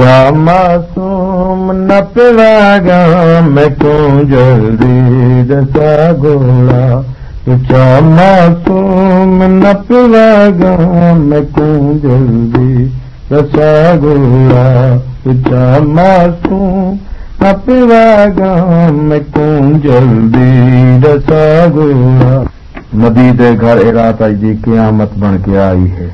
मासूम न पिवागा मैं तूं जल्दी रसागो मासूम न पिवागा जल्दी रसा गुल मासूम न पिवागा मैं तूं जल्दी रसागु नदी दे घर आई जी कया बन के आई है।